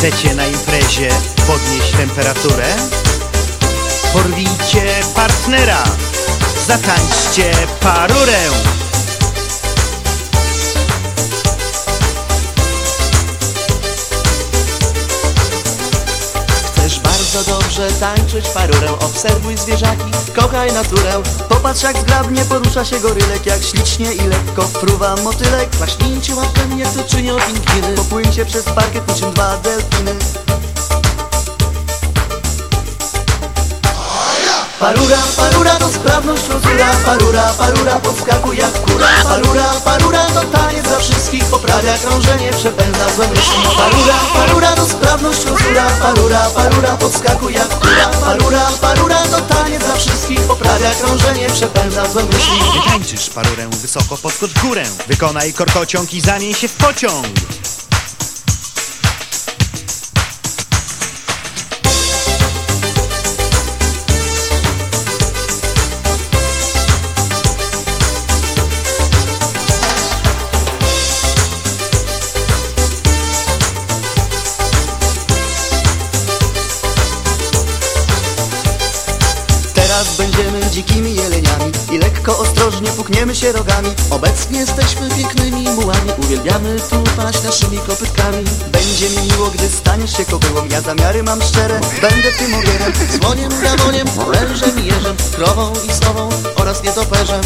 Chcecie na imprezie podnieść temperaturę? Porwijcie partnera, zatańczcie parurę. Bardzo dobrze tańczyć parurę Obserwuj zwierzaki, kochaj naturę. Popatrz jak zgrabnie porusza się gorylek Jak ślicznie i lekko fruwa motylek. Klaśnijcie łapkami jak to czynią pingwiny Popłyńcie przez parkiet niczym dwa delfiny Parura, parura to sprawność rozura Parura, parura podskakuj jak kura. Parura, parura to taniec dla wszystkich. Poprawia krążenie, przepędza złe myśli. Parura, parura to sprawność rozura Parura, parura podskakuj jak kura. Parura, parura to taniec dla wszystkich. Poprawia krążenie, przepędza złe myśli. Tańczysz parurę wysoko, podskocz górę. Wykonaj korkociąg i zamień się w pociąg. Teraz będziemy dzikimi jeleniami I lekko ostrożnie pukniemy się rogami. Obecnie jesteśmy pięknymi mułami Uwielbiamy tupać naszymi kopytkami. Będzie mi miło, gdy staniesz się kobyłą Ja zamiary mam szczere, będę tym ogierem Słoniem, gamoniem, orężem i jeżem Krową i sową oraz nietoperzem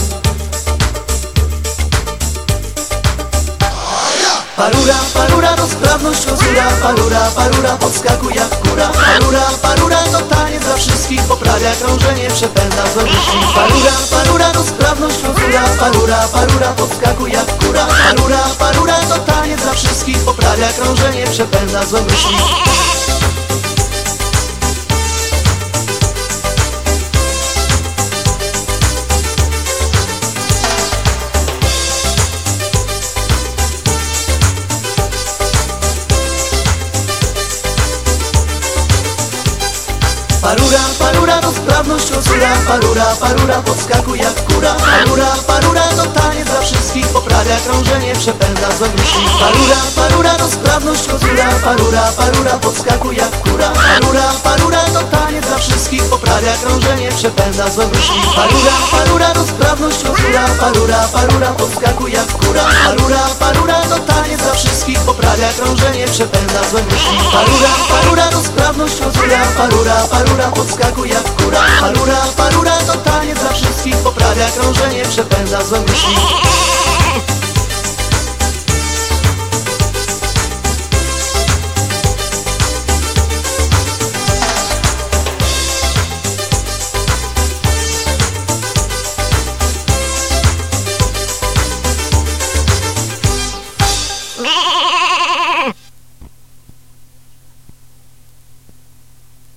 Parura, parura to sprawność rozura Parura, parura podskakuj jak kura Parura, parura to taniec dla wszystkich Poprawia krążenie, przepędza złe myśli Parura, parura to sprawność rozura Parura, parura podskakuj jak kura Parura, parura to taniec dla wszystkich Poprawia krążenie, przepędza złe myśli Parura, parura to sprawność rozura Parura, parura podskakuj jak kura. Parura, parura to taniec dla wszystkich Poprawia. Krążenie, przepędza złe myśli Parura, parura to sprawność rozura Parura, parura podskakuj jak kura. Parura, parura to taniec dla wszystkich Poprawia. Krążenie, przepędza złe myśli Parura, parura to sprawność rozura Parura, parura podskakuj jak kura Parura, parura to taniec dla wszystkich Poprawia krążenie, przepędza złe myśli. Parura, parura to sprawność rozura Parura, parura podskakuj jak kura Parura, parura to taniec dla wszystkich Poprawia krążenie, przepędza złe myśli